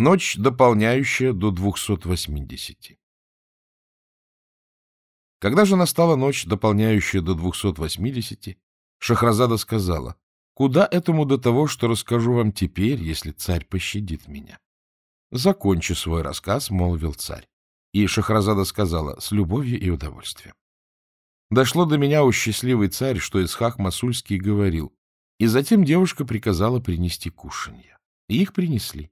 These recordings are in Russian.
Ночь, дополняющая до 280. Когда же настала ночь, дополняющая до 280, Шахразада сказала, «Куда этому до того, что расскажу вам теперь, если царь пощадит меня?» «Закончи свой рассказ», — молвил царь. И Шахразада сказала, «С любовью и удовольствием». Дошло до меня, у счастливый царь, что Исхак Масульский говорил, и затем девушка приказала принести кушанье. И их принесли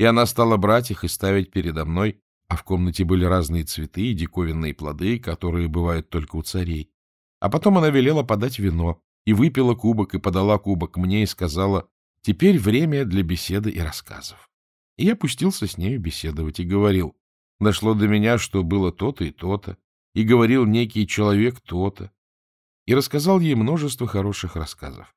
и она стала брать их и ставить передо мной, а в комнате были разные цветы и диковинные плоды, которые бывают только у царей. А потом она велела подать вино, и выпила кубок, и подала кубок мне, и сказала, «Теперь время для беседы и рассказов». И я пустился с нею беседовать и говорил, дошло до меня, что было то-то и то-то, и говорил некий человек то-то, и рассказал ей множество хороших рассказов.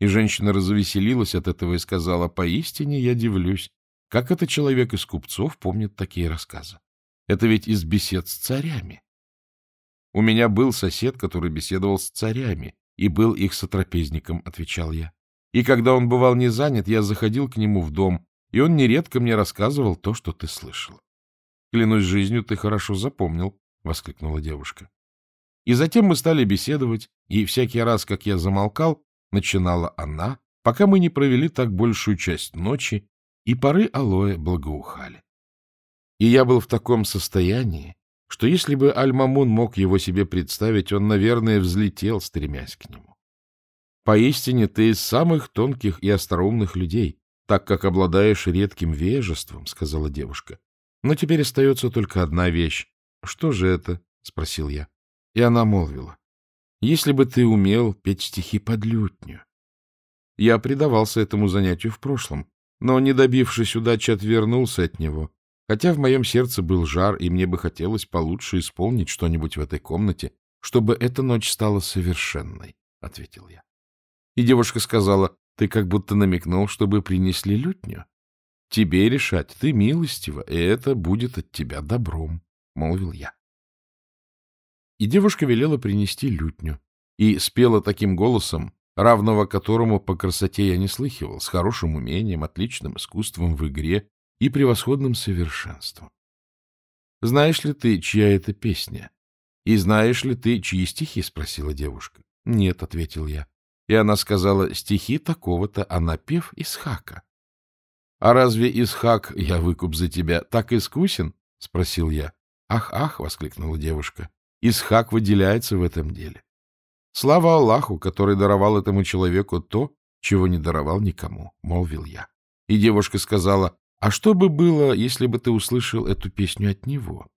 И женщина развеселилась от этого и сказала, «Поистине я дивлюсь, как это человек из купцов помнит такие рассказы? Это ведь из бесед с царями. У меня был сосед, который беседовал с царями, и был их сотрапезником, — отвечал я. И когда он бывал не занят, я заходил к нему в дом, и он нередко мне рассказывал то, что ты слышал. — Клянусь жизнью, ты хорошо запомнил, — воскликнула девушка. И затем мы стали беседовать, и всякий раз, как я замолкал, начинала она, пока мы не провели так большую часть ночи, и поры алоэ благоухали. И я был в таком состоянии, что если бы Аль-Мамун мог его себе представить, он, наверное, взлетел, стремясь к нему. Поистине ты из самых тонких и остроумных людей, так как обладаешь редким вежеством, — сказала девушка. Но теперь остается только одна вещь. — Что же это? — спросил я. И она молвила. — Если бы ты умел петь стихи под лютню. Я предавался этому занятию в прошлом, но, не добившись удачи, отвернулся от него, хотя в моем сердце был жар, и мне бы хотелось получше исполнить что-нибудь в этой комнате, чтобы эта ночь стала совершенной, — ответил я. И девушка сказала, ты как будто намекнул, чтобы принесли лютню. Тебе решать, ты милостива, и это будет от тебя добром, — молвил я. И девушка велела принести лютню, и спела таким голосом, равного которому по красоте я не слыхивал, с хорошим умением, отличным искусством в игре и превосходным совершенством. — Знаешь ли ты, чья это песня? И знаешь ли ты, чьи стихи? — спросила девушка. — Нет, — ответил я. И она сказала, стихи такого-то, а напев Исхака. — А разве Исхак, я выкуп за тебя, так искусен? — спросил я. «Ах, — Ах-ах! — воскликнула девушка. — Исхак выделяется в этом деле. Слава Аллаху, который даровал этому человеку то, чего не даровал никому, — молвил я. И девушка сказала, а что бы было, если бы ты услышал эту песню от него?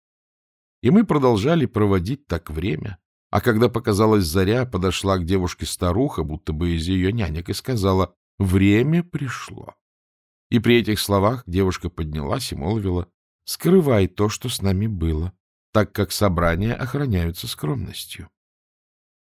И мы продолжали проводить так время, а когда показалась заря, подошла к девушке старуха, будто бы из ее нянек, и сказала, время пришло. И при этих словах девушка поднялась и молвила, скрывай то, что с нами было, так как собрания охраняются скромностью.